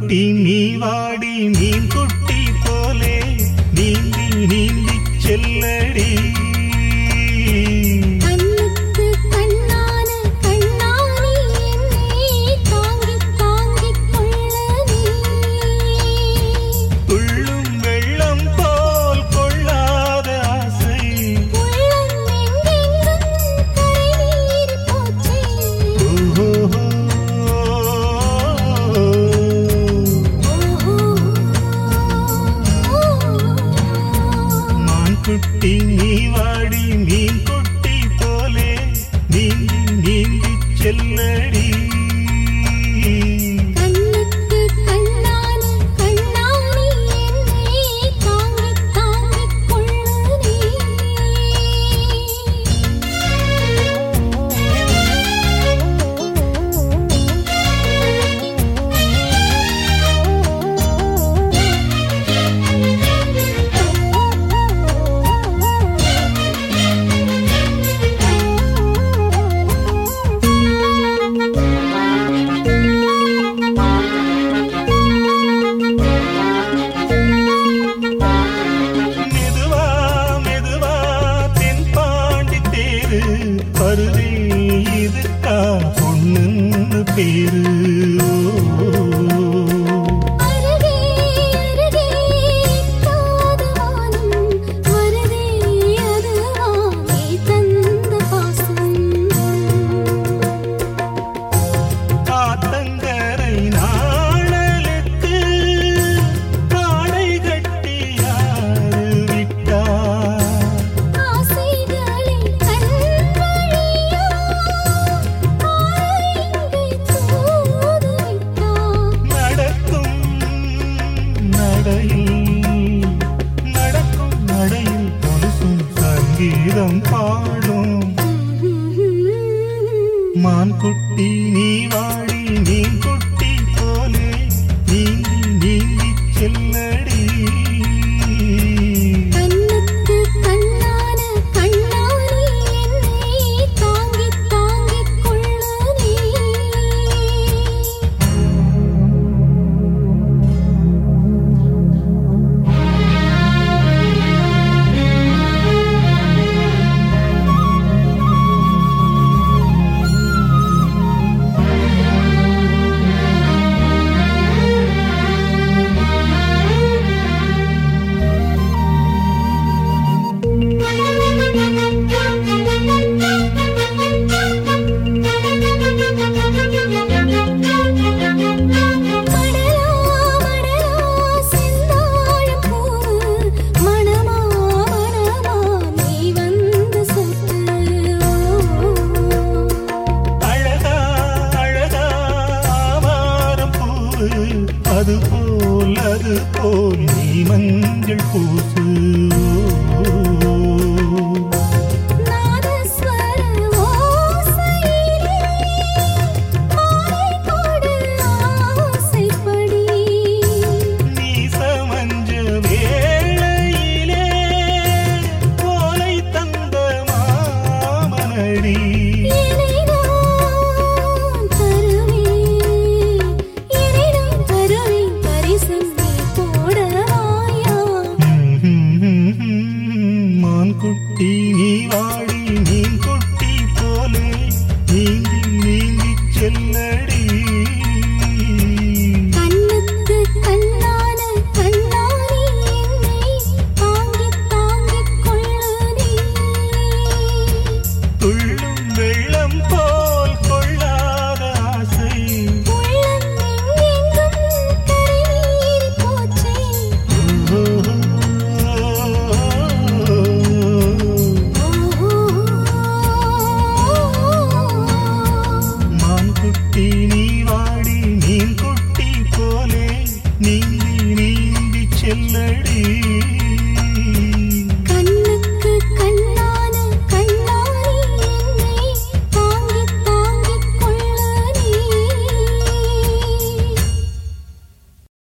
கொட்டி நீ வாடி மீன் கொட்டி போலே நீந்தி நீந்தி செல்லடி. കണ്ണടി பேரு காகிதம் பாடும். மான்குட்டி நீ வாழ அதுபோல் அதுபோல் நீ மஞ்சள் பூசு. കുട്ടി നീ വാടി നീ കുട്ടി പോലെ നീന്തി നീന്തി ചെല്ലടി. ഉള്ള need.